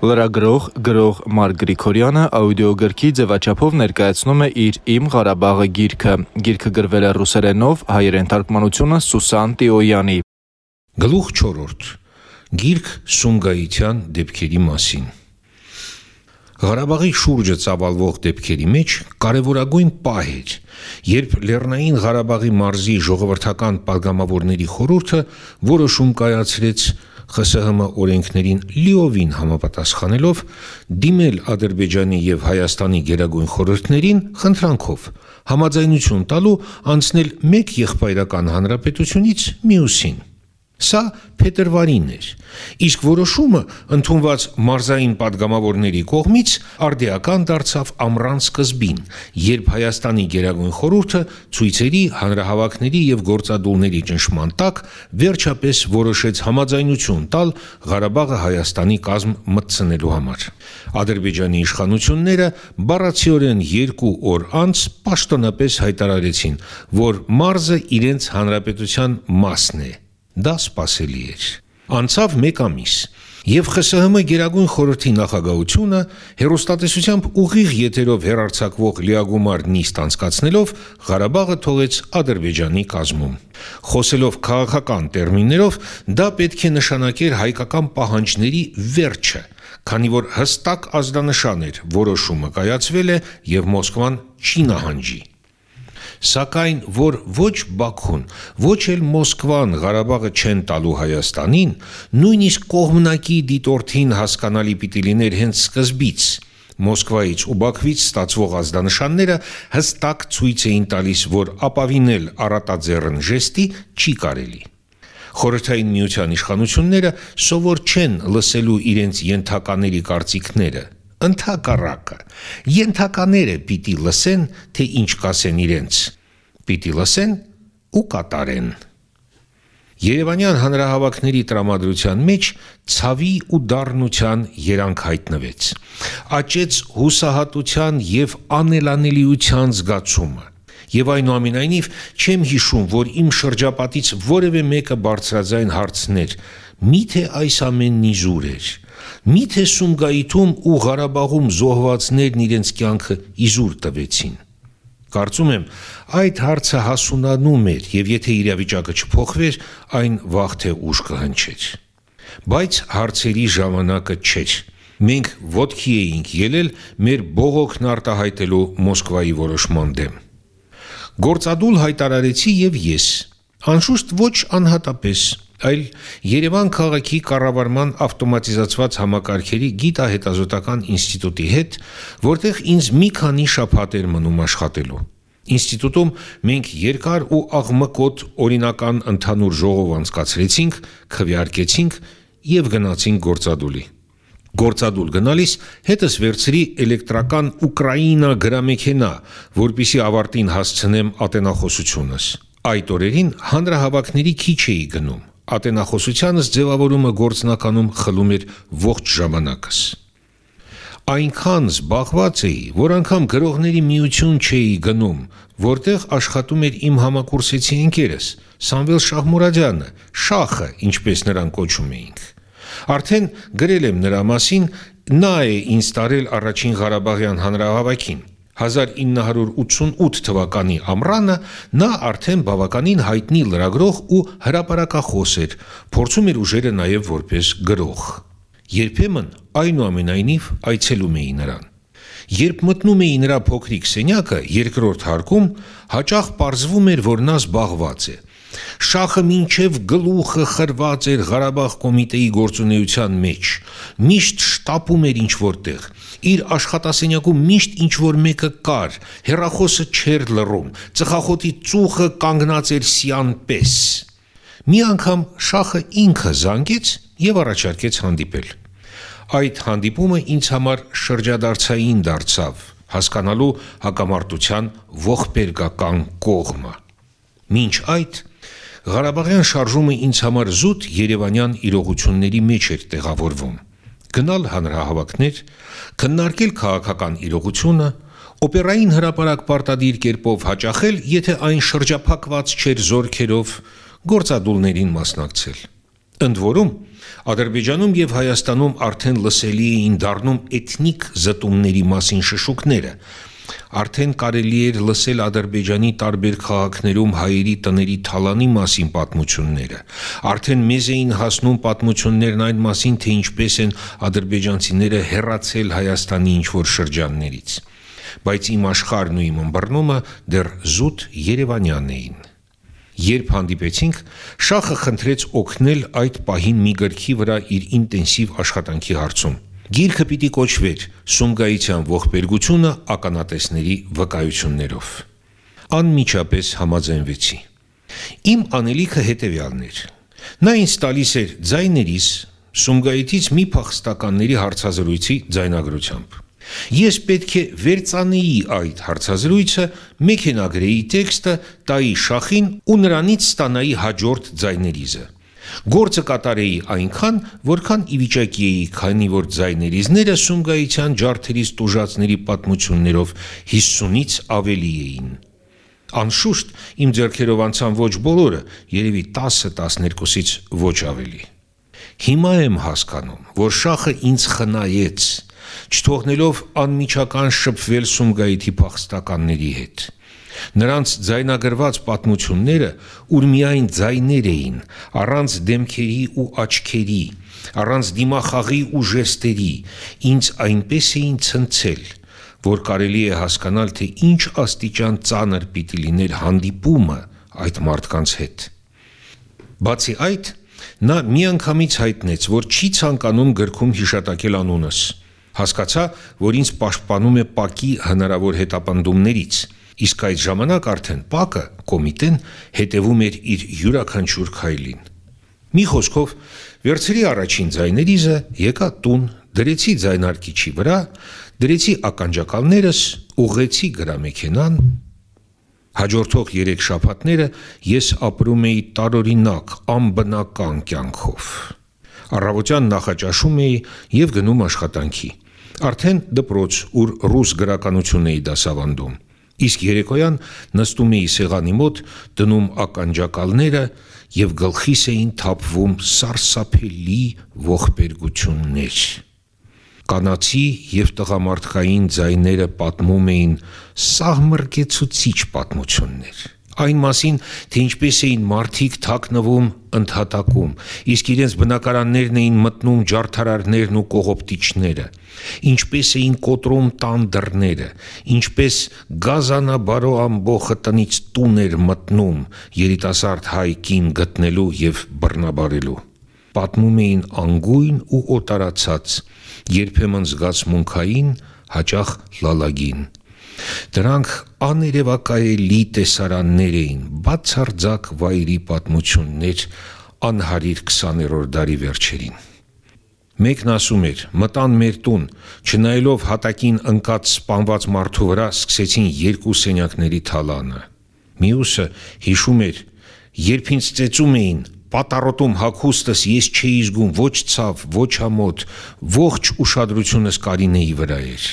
Լրագրող գրող Մարգ Գրիգորյանը աուդիոգրքի ձևաչափով ներկայացնում է իր Իմ Ղարաբաղը գիրքը։ Գիրքը գրվել է ռուսերենով, հայերեն թարգմանությունը Սուսան Տիոյանի։ Գլուխ 4-րդ։ Գիրք Սունգայիթյան դեպքերի մասին։ Ղարաբաղի շուրջը ծավալվող դեպքերի մեջ կարևորագույն պահ էր, երբ Լեռնային Ղարաբաղի մարզի ժողովրդական падգամավորների խորհուրդը որոշում կայացրեց ԽՍՀՄ օրենքներին լիովին համապատասխանելով դիմել Ադրբեջանի եւ Հայաստանի գերագույն խորհուրդներին խնդրանքով. Համաձայնություն տալու անցնել մեկ եղբայրական հանրապետությունից մյուսին Սա փետրվարին էր։ Իսկ որոշումը ընդունված մարզային падգամավորների կողմից արդիական դարձավ ամռան սկզբին, երբ Հայաստանի Գերագույն խորհուրդը ցույցերի, հանրահավաքների եւ գործադուլների ճնշման տակ վերջապես որոշեց համաձայնություն տալ Ղարաբաղը Հայաստանի կազմ մտցնելու համար։ Ադրբեջանի իշխանությունները բառացիորեն 2 օր անց պաշտոնապես հայտարարեցին, որ մարզը իրենց հանրապետության մասն է Դա սпасելի էր։ Անցավ 1 ամիս, եւ ԽՍՀՄ Գերագույն խորհրդի նախագահությունը հերոստատեսությամբ ուղիղ եթերով հերարցակվող լիագումար նիստ անցկացնելով Ղարաբաղը թողեց Ադրբեջանի կազմում։ Խոսելով քաղաքական տերմիններով, դա պետք է նշանակեր հայկական պահանջների վերջը, քանի որ հստակ ազդանշան էր, որոշումը կայացվել է եւ Մոսկվան չի նահանջի սակայն որ ոչ Բաքուն, ոչ էլ Մոսկվան Ղարաբաղը չեն տալու Հայաստանին, նույնիսկ կողմնակի դիտորդին հասկանալի պիտի լիներ հենց սկզբից։ Մոսկվայից ու Բաքվից ստացվող ազդանշանները հստակ ցույց էին տալիս, որ ապավինել առատաձեռն ժեստի չի կարելի։ Խորհրդային միության իշխանությունները սովոր չեն լսելու իրենց յենթակաների կարծիքները, Ընթակառակը յենթակաները պիտի լսեն, թե ինչ կասեն իրենց։ Պիտի լսեն ու կատարեն։ Երևանյան հանրահավաքների տրամադրության մեջ ցավի ու դառնության երանգ հայտնվեց։ Աճեց հուսահատության եւ անելանելիության զգացումը։ Եվ այնուամենայնիվ չեմ հիշում, որ իմ շրջապատից որևէ մեկը բարձրաձայն հարցներ. Միթե այս ամենն իզուր էր։ Միթե Սումգայիթում ու Ղարաբաղում զոհվածներն իրենց կյանքը իզուր տվեցին։ Կարծում եմ, այդ հարցը հասունանում էր, եւ եթե իրավիճակը չփոխվեր, այն վաղ թե ուշ կհնչեր։ Բայց հարցերի ժամանակը չէր։ Մենք ոդքի էինք ելել մեր բողոքն արտահայտելու Մոսկվայի որոշման դեմ։ Գործադուլ հայտարարեցի եւ ես։ Անշուշտ ոչ անհատապես, այլ Երևան քաղաքի կառավարման ավտոմատիզացված համակարգերի գիտահետազոտական ինստիտուտի հետ, որտեղ ինձ մի քանի շաբաթ էր մնում աշխատելու։ Ինստիտուտում մենք երկար ու աղմկոտ օրինական ընդհանուր ժողով անցկացրեցինք, քվեարկեցինք եւ գնացինք գործադուլի։ Գործադուլ գնալիս հետս վերցրի էլեկտրական Ուկրաինա գրամեքենա, որպիսի ավարտին հասցնեմ ատենախոսությունս։ Այդ օրերին հանրահավաքների քիչ էի գնում ատենախոսությանս ձևավորումը գործնականում խլում էր ողջ ժամանակս։ Այնքան զբաղված էի, որ անգամ գրողների միություն չէի գնում, որտեղ աշխատում էր իմ համակուրսեցի ընկերս, Սամվել Շահմուրադյանը, Շախը, ինչպես նրան կոչում էինք։ Արդեն գրել եմ նրա մասին, նա է ինձ տարել առաջին Ղարաբաղյան հանրահավաքին։ 1988 թվականի ամռանը նա արդեն բավականին հայտնի լրագրող ու հրապարակախոս էր, փորձում էր ուժերը նաև որպես գրող։ Երբեմն այնուամենայնիվ այցելում էի նրան։ Երբ մտնում էի նրա փոքրիկ սենյակը երկրորդ հարկում, հաճախ պարզվում էր, որ նա զբաղված է։ Շախը մինչև գլուխը խրված էր Ղարաբաղ կոմիտեի գործունեության մեջ։ Միշտ շտապում էր ինչ որտեղ։ Իր աշխատասենյակում միշտ ինչ որ մեկը կար, հերախոսը չեր լռում, ծխախոտի ծուխը կանգնած էր սյան պես։ Մի անգամ Շախը ինքը զանգեց եւ առաջարկեց հանդիպել։ Այդ հանդիպումը ինձ համար շրջադարձային դարձավ, հասկանալու հակամարտության ողբերգական կողմը։ Մինչ այդ Ղարաբաղյան շարժումը ինձ համար զուտ Երևանյան իրողությունների մեջ էր տեղավորվում։ Գնալ հանրահավաքներ, քննարկել քաղաքական իրողությունը, օպերային հրապարակ պարտադիր կերպով հաճախել, եթե այն շրջափակված չէր զորքերով, գործադուլներին մասնակցել։ Ընդ որում, Ադրբեջանում եւ Հայաստանում արդեն լսելի էին դառնում էթնիկ զտումների մասին շշուկները, Արդեն կարելի էր լսել Ադրբեջանի տարբեր քաղաքներում հայերի տների թալանի մասին պատմությունները։ Արդեն մեզ էին հասնում պատմություններն այն մասին, թե ինչպես են ադրբեջանցիները հեռացել Հայաստանի ինչ-որ շրջաններից։ Բայց իմ աշխարհն ու իմ ըմբռնումը դեռ զուտ Երևանյան էին։ Երբ հանդիպեցինք, Շախը խնդրեց օգնել այդ պահին մի գրքի վրա իր ինտենսիվ աշխատանքի հարցում։ Գիրքը պիտի կոչվեր Սումգայիցյան ողբերգությունը ականատեսների վկայություններով։ Անմիջապես համաձայնվեցի։ Իմ անելիքը հետևյալն էր. Նա ինձ տալիս էր ձայներիս Սումգայիթից մի փախստականների հարցազրույցի ձայնագրությամբ։ Ես պետք է վերցանեի այդ հարցազրույցը, մեքենագրեի տեքստը, տայի շախին ու նրանից ստանայի հաջորդ ձայներիզը։ Գործը կատարեի այնքան, որքան ի վիճակի էի, քանի որ ձայներիզները Սումգայիցյան ջարդերից տուժածների պատմություններով 50-ից ավելի էին։ Անշուշտ իմ ձեռքերով անցան ոչ բոլորը, երևի 10-12-ից ոչ ավելի։ Հիմա եմ հասկանում, որ շախը ինձ խնայեց, չթողնելով անմիջական շփվել Սումգայիթի փախստականների հետ։ Նրանց ձայնագրված պատմությունները, ուր միայն ձայներ էին, առանց դեմքերի ու աչքերի, առանց դիմախաղի ու ժեստերի, ինձ այնպես էին ցնցել, որ կարելի է հասկանալ, թե ինչ աստիճան ծանր պիտի լիներ հանդիպումը այդ մարդկանց հետ։ Բացի այդ, նա միանգամից հայտնեց, որ չի ցանկանում գրքում հիշատակել անունս։ Հասկացա, որ ինձ պաշտպանում է Պակի հնարավոր հետապնդումներից իսկ այդ ժամանակ արդեն Պակը, կոմիտեն, հետևում էր իր յուրաքանչյուր քայլին։ Մի խոսքով, վերցրի առաջին ձայներիզը, եկա տուն, դրեցի ձայնարկիչի վրա, դրեցի ականջակալներս, ուղեցի գրամեքենան, Հաջորդող 3 շաբաթները ես ապրում էի տարօրինակ, անբնական կյանքով։ Առավոտյան նախաճաշում էի եւ գնում աշխատանքի։ Արդեն դպրոց, ուր ռուս գրականություն էի դասավանդում իսկ երեկոյան նստում էի սեղանի մոտ, դնում ականջակալները եւ գլխիս էին թափվում սարսափելի ողբերգություններ։ Կանացի եւ տղամարդկային ձայները պատմում էին սահմռկեցուցիչ պատմություններ այն մասին, թե ինչպես էին մարդիկ թաքնվում ընդհատակում, իսկ իրենց բնակարաններն էին մտնում ջարդարարներն ու կողոպտիչները, ինչպես էին կոտրում տան դռները, ինչպես գազանաբարո ամբողը տնից տուն էր մտնում երիտասարդ հայ կին գտնելու եւ բռնաբարելու։ Պատմում էին անգույն ու օտարացած, երբեմն զգացմունքային, հաճախ լալագին Դրանք աներևակայելի տեսարաններ էին, բացարձակ վայրի պատմություններ անհարիր 20-րդ դարի վերջերին։ Մեկն ասում էր. մտան մեր տուն, չնայելով հատակին ընկած սպանված մարդու վրա սկսեցին երկու սենյակների թալանը։ Մյուսը հիշում էր, երբ ինձ ծեծում էին, պատարոտում հակոստս ես չէի զգում ոչ ցավ, ոչ ամոթ, ողջ ուշադրությունս Կարինեի վրա էր։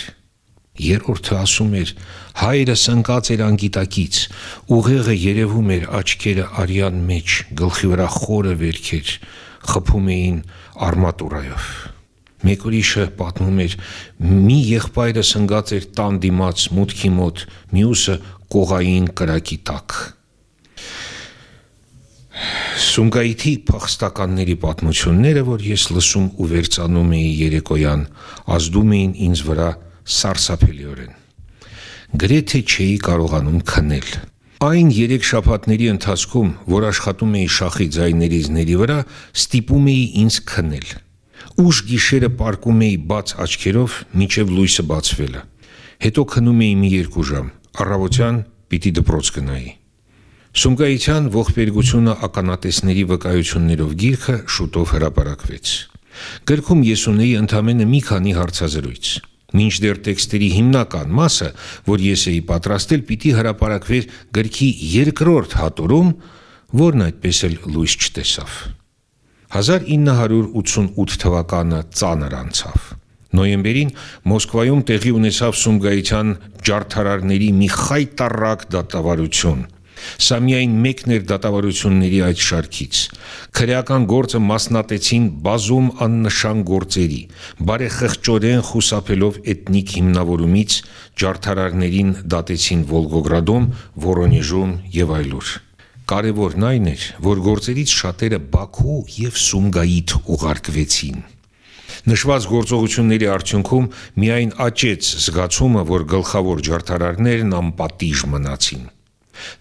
Երրորդը ասում էր. հայրս ընկած էր անգիտակից, ուղեղը երևում էր աչքերը արյան մեջ, գլխի վրա խորը վերքեր, խփում էին արմատուրայով։ Մեկ ուրիշը պատմում էր. մի եղբայրս ընկած էր տան դիմաց մուտքի մոտ, մյուսը կողային կրակի տակ։ Սունգայիթի փախստականների պատմությունները, որ ես լսում ու վերցանում էի երեկոյան, ազդում էին ինձ վրա սարսափելիորեն։ Գրեթե չէի կարողանում քնել։ Այն երեք շաբաթների ընթացքում, որ աշխատում էի շախի ձայներիզների վրա, ստիպում էի ինձ քնել։ Ուշ գիշերը պարկում էի բաց աչքերով միջև լույսը բացվելը։ Հետո քնում էի մի երկու ժամ։ Առավոտյան պիտի դպրոց գնայի։ Սումգայիցյան ողբերգությունը ականատեսների վկայություններով գիրքը շուտով հրապարակվեց։ Գրքում ես ունեի ընդամենը մի քանի հարցազրույց։ Մինչդեռ տեքստերի հիմնական մասը, որ ես էի պատրաստել, պիտի հրապարակվեր գրքի երկրորդ հատորում, որն այդպես էլ լույս չտեսավ։ 1988 թվականը ծանր անցավ։ Նոյեմբերին Մոսկվայում տեղի ունեցավ Սումգայիցյան ջարդարարների մի խայտարակ դատավարություն։ Սա միայն մեկն էր դատավարությունների այդ շարքից։ Քրեական գործը մասնատեցին բազում աննշան գործերի, բարեխղճորեն խուսափելով էթնիկ հիմնավորումից ջարդարարներին դատեցին Վոլգոգրադում, Վորոնեժում եւ այլուր։ Կարևորն այն էր, որ գործերից շատերը Բաքու եւ Սումգայիթ ուղարկվեցին։ Նշված գործողությունների արդյունքում միայն աճեց զգացումը, որ գլխավոր ջարդարարներն անպատիժ մնացին։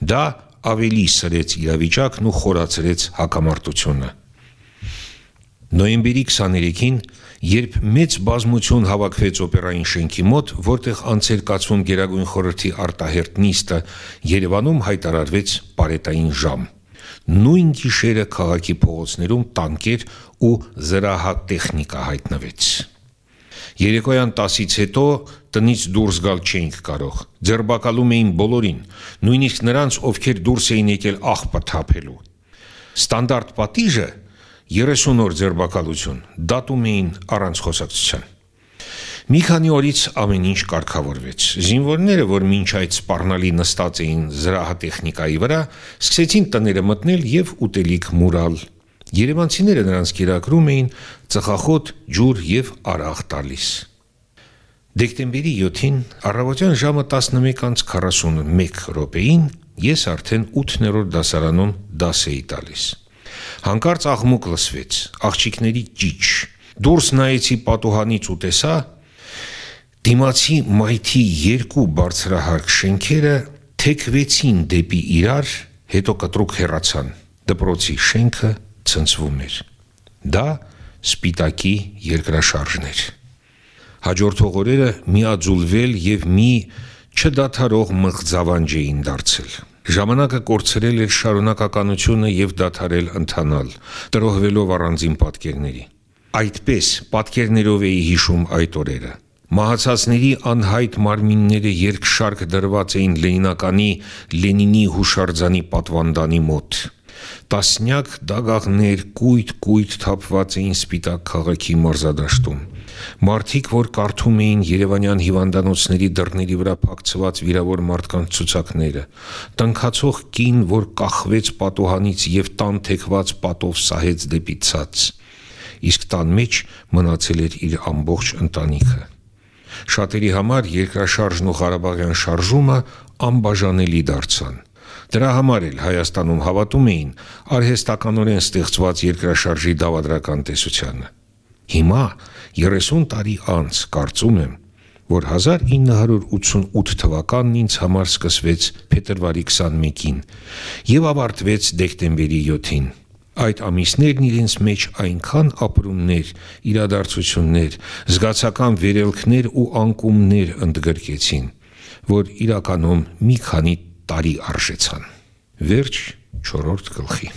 Դա ավելի սրեց իրավիճակն ու խորացրեց հակամարտությունը։ Նոյեմբերի 23-ին, երբ մեծ բազմություն հավաքվեց օպերային շենքի մոտ, որտեղ անցեր կացվում Գերագույն խորհրդի արտահերտ նիստը, Երևանում հայտարարվեց պարետային ժամ։ Նույն գիշերը քաղաքի փողոցներում տանկեր ու զրահատեխնիկա հայտնվեց։ Երեկոյան 10-ից հետո տնից դուրս գալ չէինք կարող։ Ձերբակալում էին բոլորին, նույնիսկ նրանց, ովքեր դուրս էին եկել աղբը թափելու։ Ստանդարտ պատիժը 30 օր ձերբակալություն դատում էին առանց խոսակցության։ Մի քանի օրից ամեն ինչ կարգավորվեց։ Զինվորները, որ մինչ այդ սպառնալի նստած էին զրահատեխնիկայի վրա, սկսեցին տները մտնել եւ ուտելիք մուրալ Երևանցիները նրանց կերակրում էին ծխախոտ, ջուր եւ արաղ տալիս։ Դեկտեմբերի 7-ին առավոտյան ժամը 11:41 րոպեին ես արդեն 8-րդ դասարանում դաս էի տալիս։ Հանկարծ աղմուկ լսվեց, աղջիկների ճիչ։ Դուրս նայեցի պատուհանից ու տեսա դիմացի մայթի երկու բարձրահարկ շենքերը թեքվեցին դեպի իրար, հետո կտրուկ հեռացան։ Դպրոցի շենքը ցնցվում էր։ Դա սպիտակի երկրաշարժն էր։ Հաջորդող օրերը միաձուլվել եւ մի չդադարող մղձավանջ էին դարձել։ Ժամանակը կորցրել էր շարունակականությունը եւ դադարել ընթանալ, տրոհվելով առանձին պատկերների։ Այդպես պատկերներով էի հիշում այդ օրերը։ Մահացածների անհայտ մարմինները երկշարք դրված էին Լենինականի Լենինի հուշարձանի պատվանդանի մոտ։ Տասնյակ դագաղներ կույտ-կույտ թափված էին սպիտակ քաղաքի մարզադաշտում։ Մարդիկ, որ կարդում էին Երևանյան հիվանդանոցների դռների վրա փակցված վիրավոր մարդկանց ցուցակները, տնքացող կին, որ կախվեց պատոհանից եւ տան թեքված պատով սահեց դեպի ցած։ Իսկ տան մեջ մնացել էր իր ամբողջ ընտանիքը։ Շատերի համար երկրաշարժն ու Ղարաբաղյան շարժումը անբաժանելի դարձան։ Դրա համար էլ Հայաստանում հավատում էին արհեստականորեն ստեղծված երկրաշարժի դավադրական տեսությանը։ Հիմա 30 տարի անց կարծում եմ, որ 1988 թվականն ինձ համար սկսվեց փետրվարի 21-ին եւ ավարտվեց դեկտեմբերի 7-ին։ Այդ ամիսներն իրենց մեջ այնքան ապրումներ, իրադարձություններ, զգացական վերելքներ ու անկումներ ընդգրկեցին, որ իրականում մի քանի տարի արժեցան։ Վերջ 4-րդ գլխի